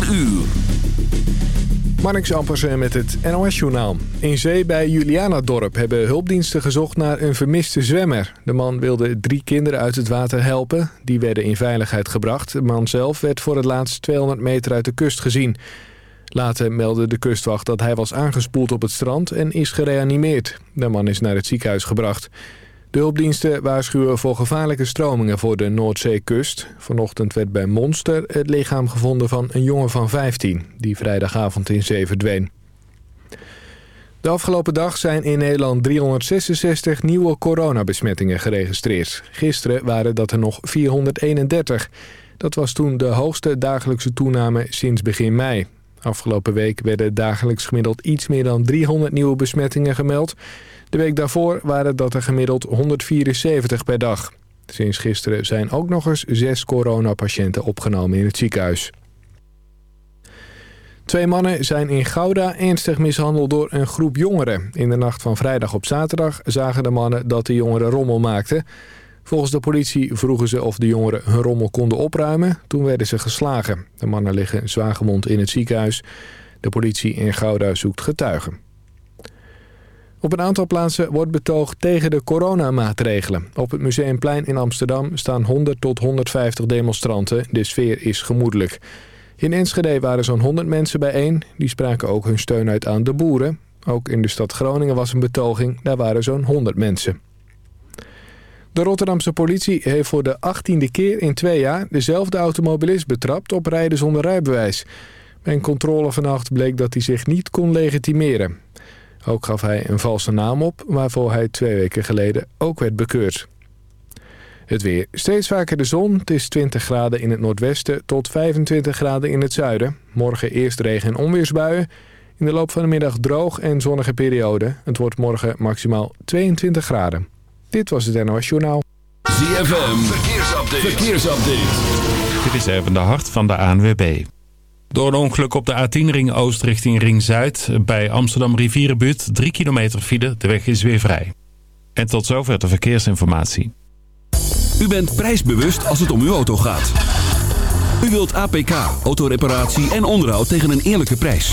4 uur. Met het NOS-journaal. In zee bij Julianadorp hebben hulpdiensten gezocht naar een vermiste zwemmer. De man wilde drie kinderen uit het water helpen. Die werden in veiligheid gebracht. De man zelf werd voor het laatst 200 meter uit de kust gezien. Later meldde de kustwacht dat hij was aangespoeld op het strand en is gereanimeerd. De man is naar het ziekenhuis gebracht. De hulpdiensten waarschuwen voor gevaarlijke stromingen voor de Noordzeekust. Vanochtend werd bij Monster het lichaam gevonden van een jongen van 15... die vrijdagavond in zee verdween. De afgelopen dag zijn in Nederland 366 nieuwe coronabesmettingen geregistreerd. Gisteren waren dat er nog 431. Dat was toen de hoogste dagelijkse toename sinds begin mei. Afgelopen week werden dagelijks gemiddeld iets meer dan 300 nieuwe besmettingen gemeld... De week daarvoor waren dat er gemiddeld 174 per dag. Sinds gisteren zijn ook nog eens zes coronapatiënten opgenomen in het ziekenhuis. Twee mannen zijn in Gouda ernstig mishandeld door een groep jongeren. In de nacht van vrijdag op zaterdag zagen de mannen dat de jongeren rommel maakten. Volgens de politie vroegen ze of de jongeren hun rommel konden opruimen. Toen werden ze geslagen. De mannen liggen zwaargewond in het ziekenhuis. De politie in Gouda zoekt getuigen. Op een aantal plaatsen wordt betoogd tegen de coronamaatregelen. Op het Museumplein in Amsterdam staan 100 tot 150 demonstranten. De sfeer is gemoedelijk. In Enschede waren zo'n 100 mensen bijeen. Die spraken ook hun steun uit aan de boeren. Ook in de stad Groningen was een betoging. Daar waren zo'n 100 mensen. De Rotterdamse politie heeft voor de 18e keer in twee jaar... dezelfde automobilist betrapt op rijden zonder rijbewijs. Bij een controle vannacht bleek dat hij zich niet kon legitimeren. Ook gaf hij een valse naam op, waarvoor hij twee weken geleden ook werd bekeurd. Het weer. Steeds vaker de zon. Het is 20 graden in het noordwesten tot 25 graden in het zuiden. Morgen eerst regen- en onweersbuien. In de loop van de middag droog en zonnige periode. Het wordt morgen maximaal 22 graden. Dit was het NOS Journaal. ZFM. Verkeersupdate. Verkeersupdate. Dit is even de hart van de ANWB. Door een ongeluk op de A10 Ring Oost richting Ring Zuid... bij Amsterdam Rivierenbuurt 3 kilometer file. De weg is weer vrij. En tot zover de verkeersinformatie. U bent prijsbewust als het om uw auto gaat. U wilt APK, autoreparatie en onderhoud tegen een eerlijke prijs.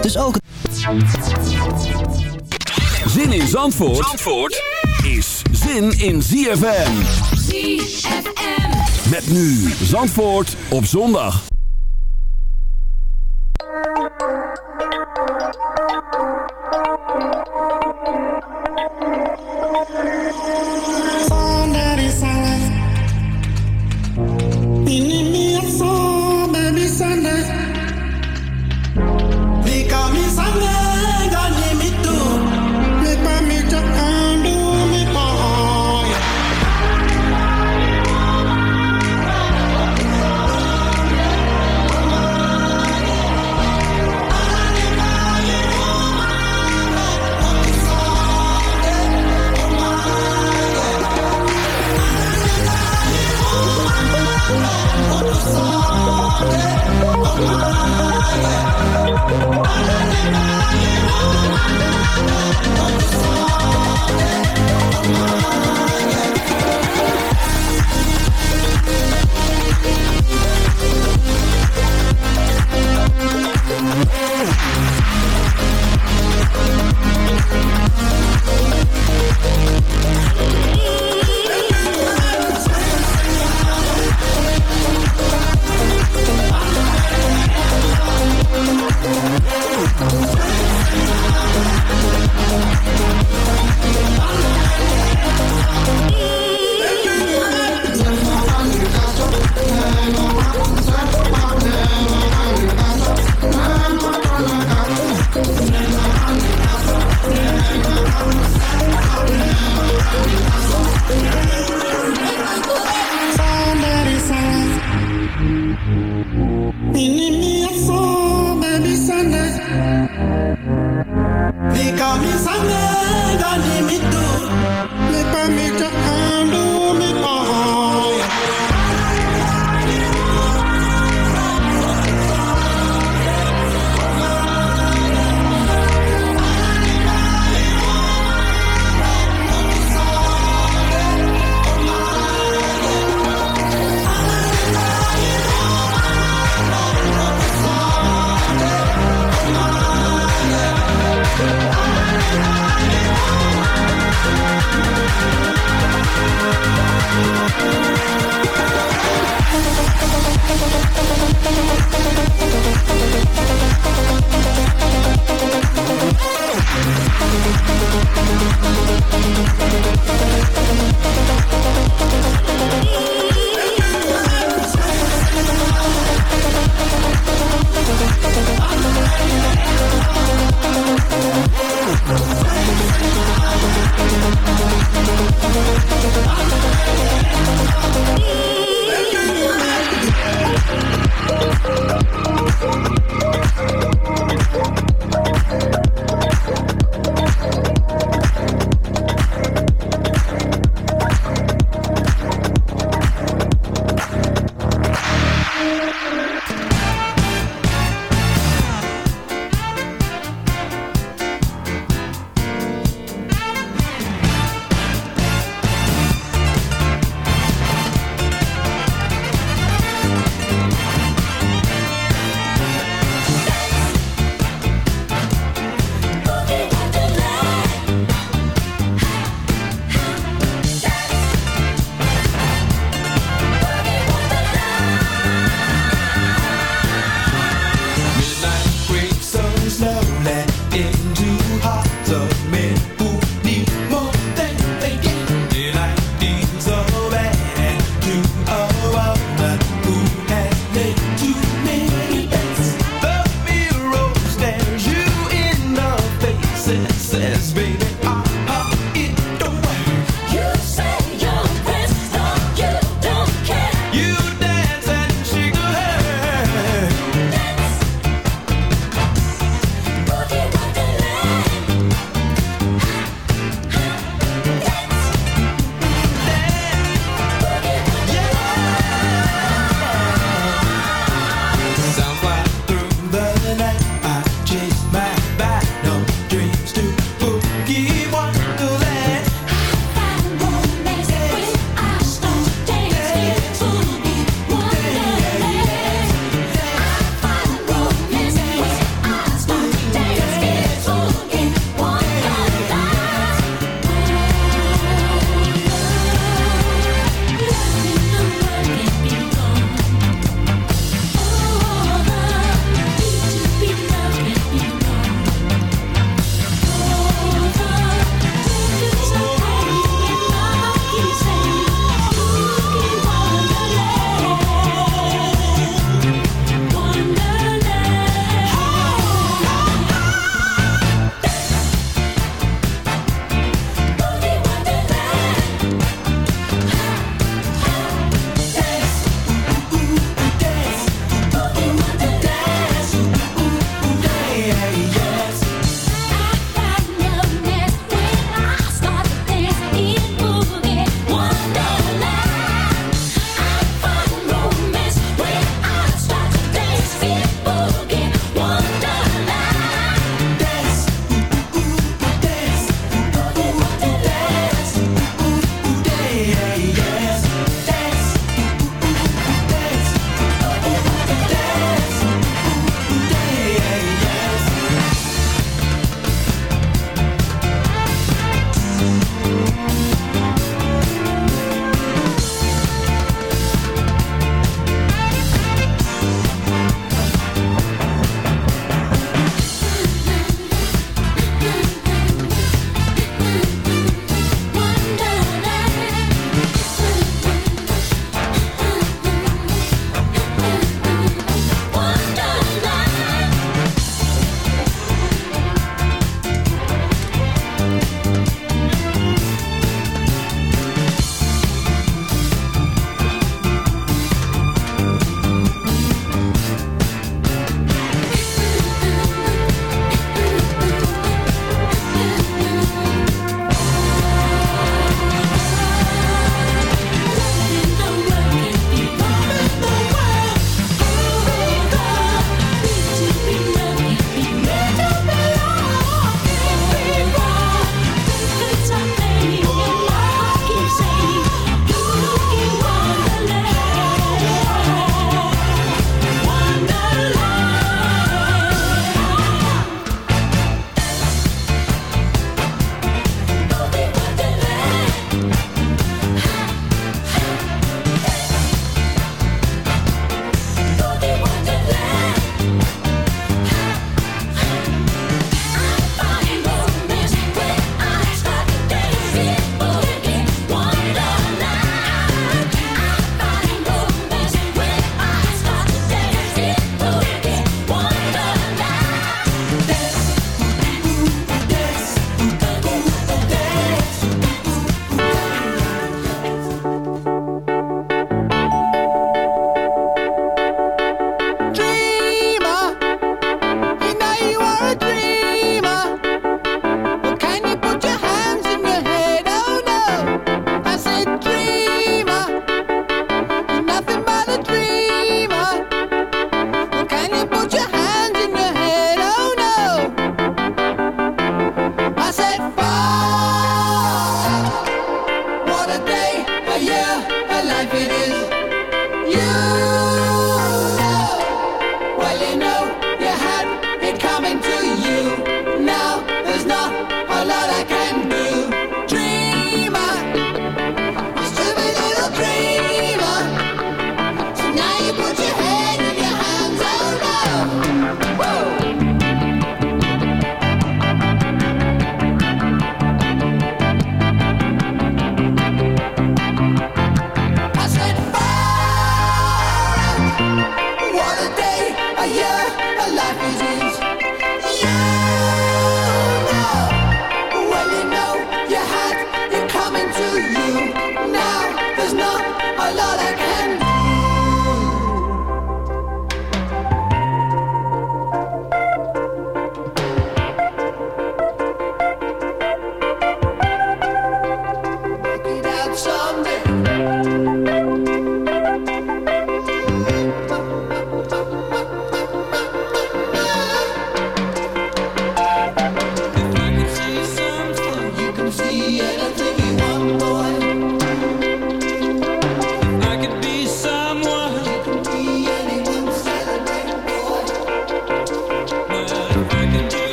Dus ook... Zin in Zandvoort, Zandvoort is zin in ZFM. ZFM. Met nu Zandvoort op zondag.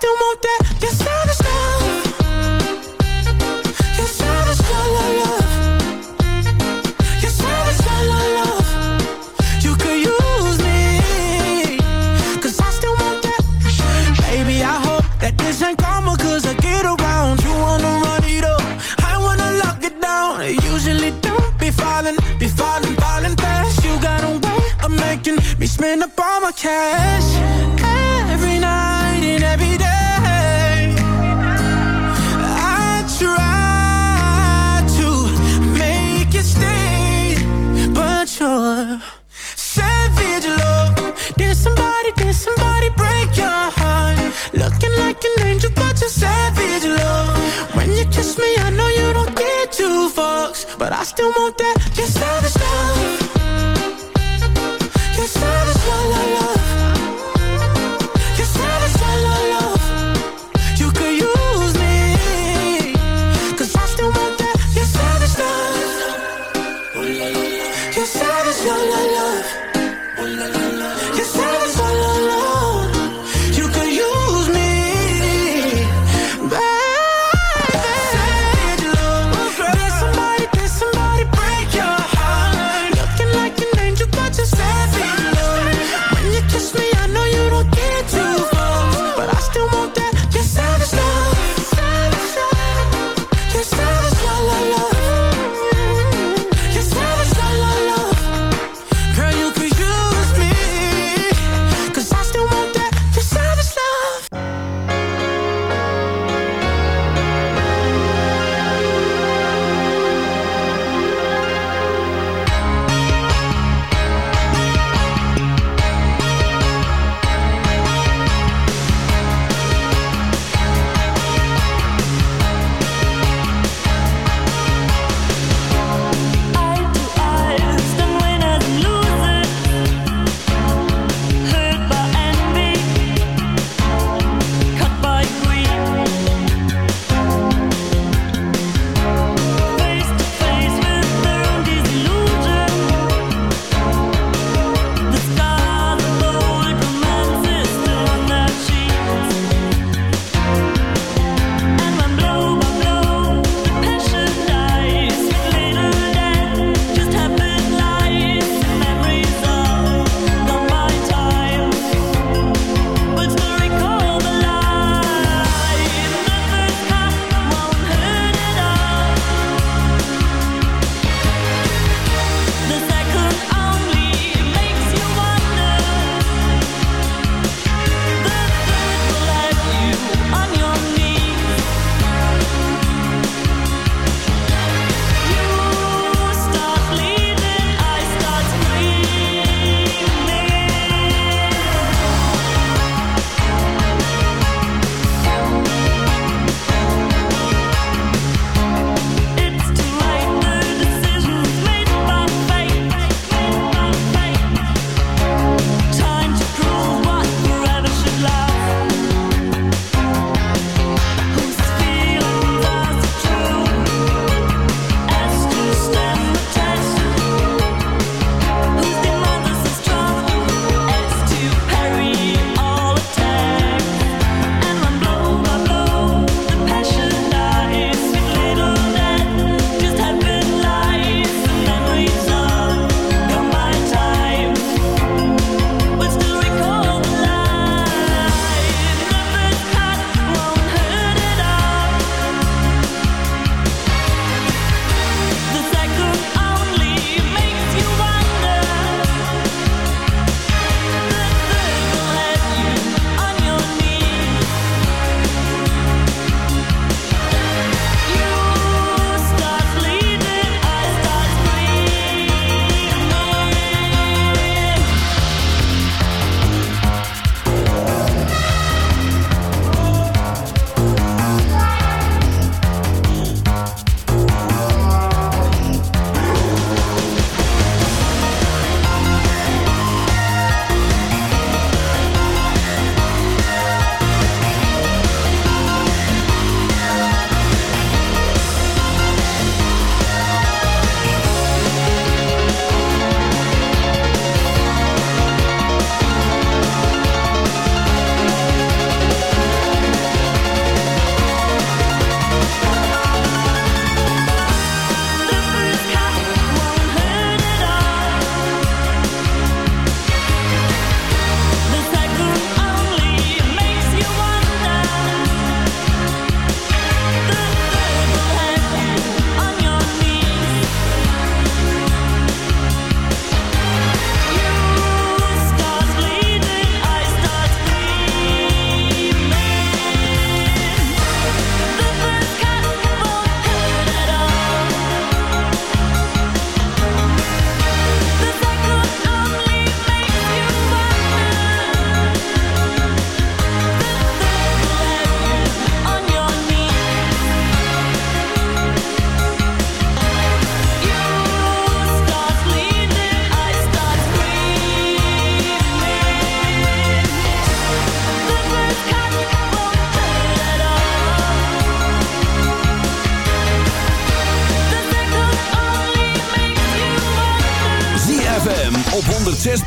still want that But I still want that, just how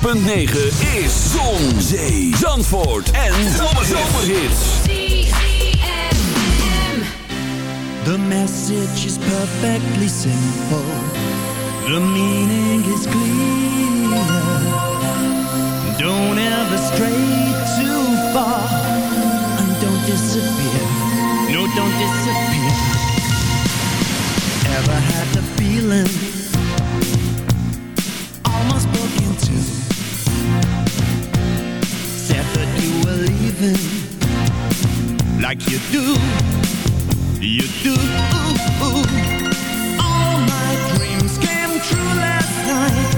.9 is Zon, Zee, Zandvoort en Zomerhits. The message is perfectly simple. The meaning is clear. Don't ever stray too far. And don't disappear. No, don't disappear. Ever had the feeling like you do, you do. All my dreams came true last night.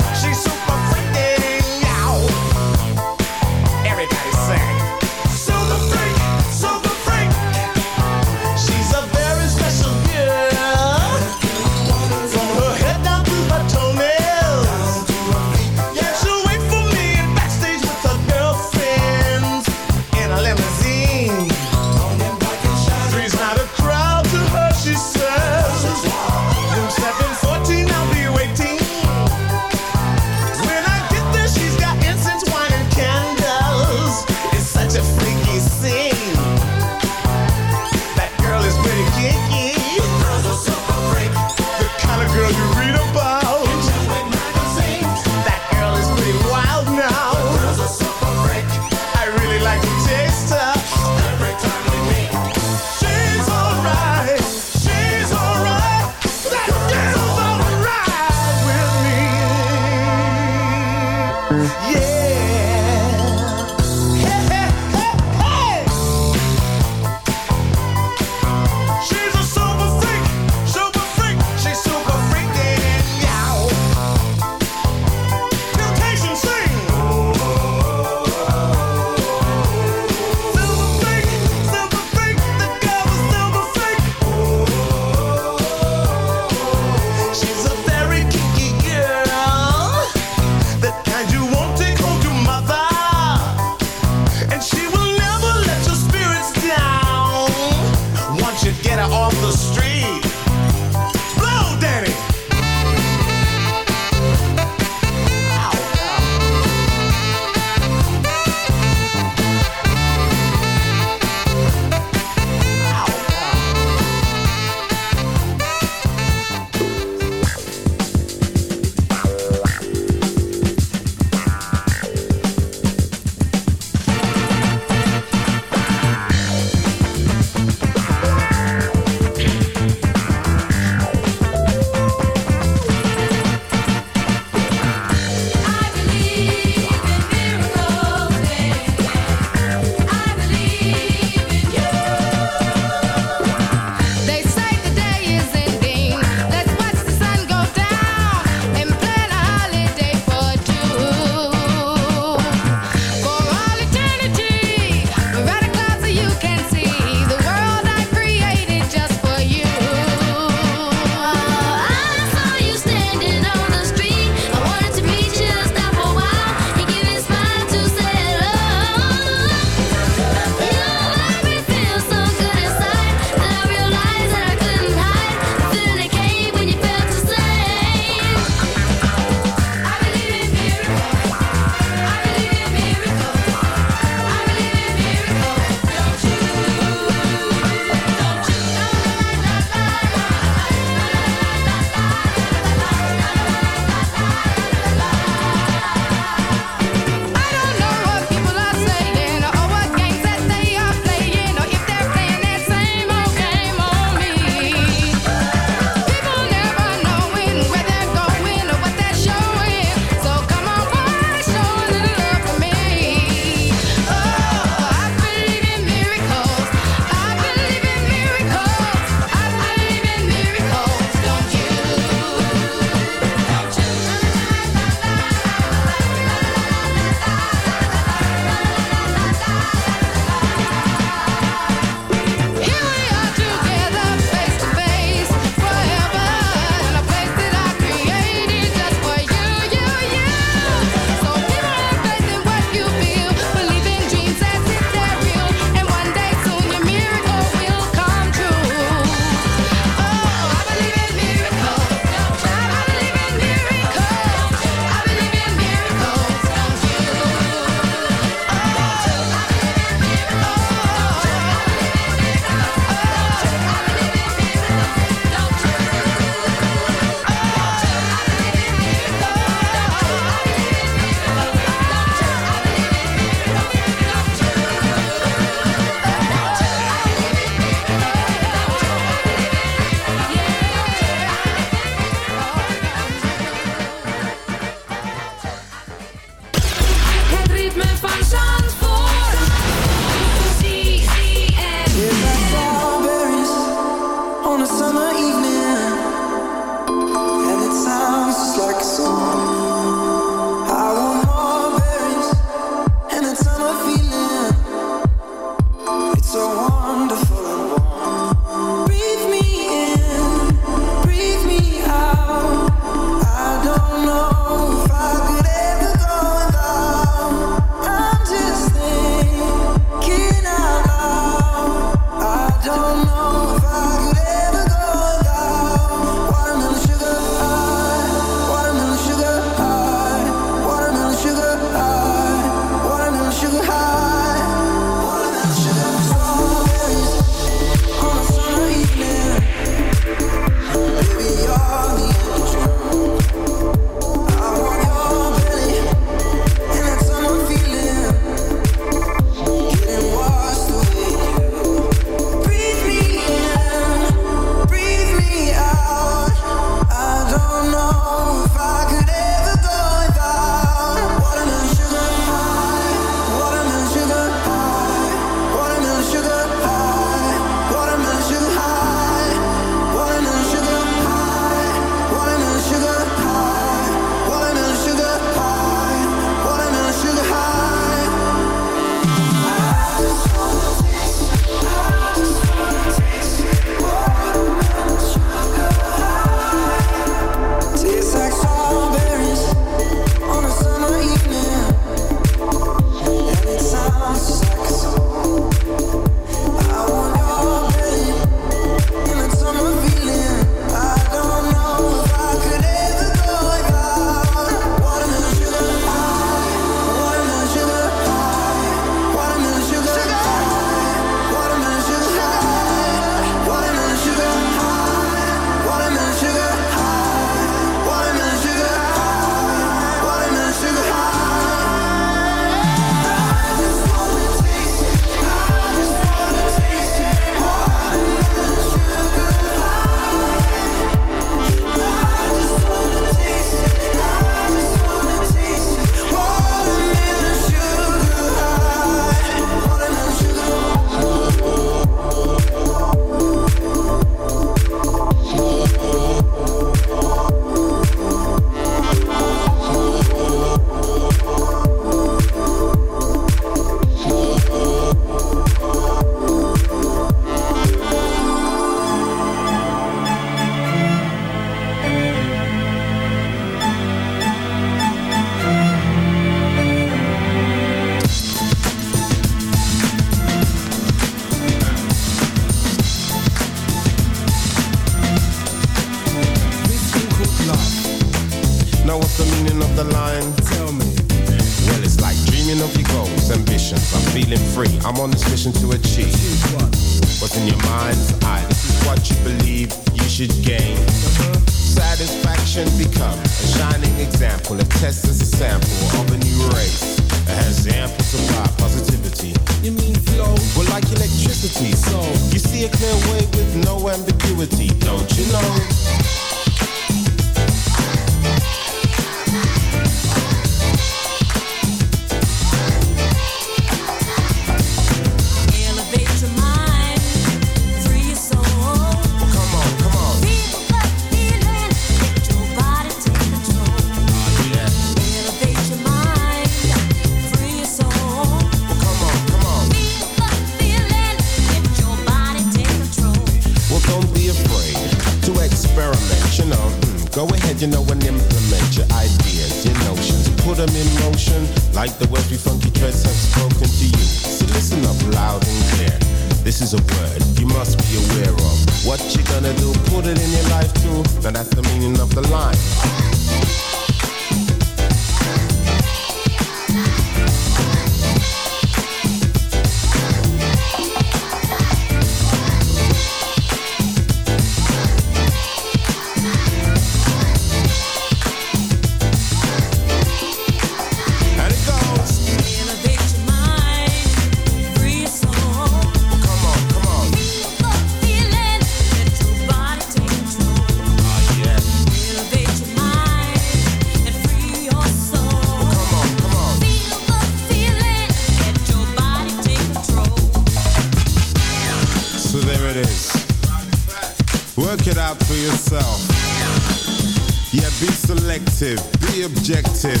effective, be objective.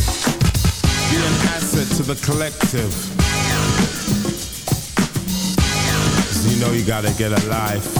Be an asset to the collective. So you know you gotta get a life.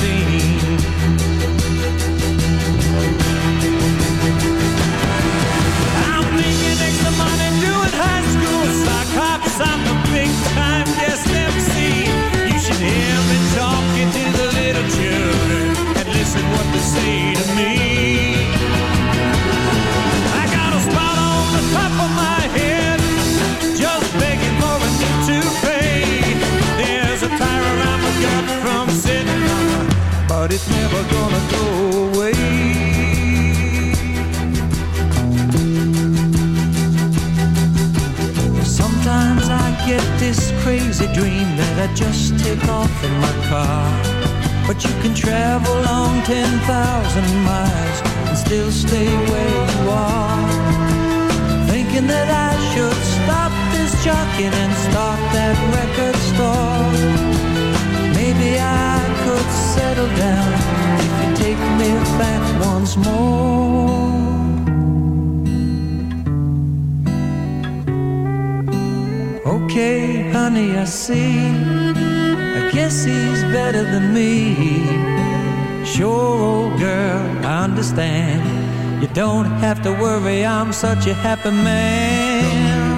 Such a happy man.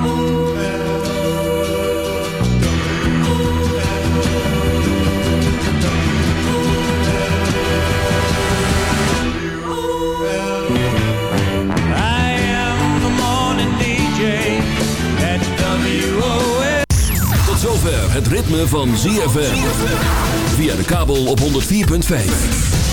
Tot zover het ritme van ZFM. Via de kabel op 104.5.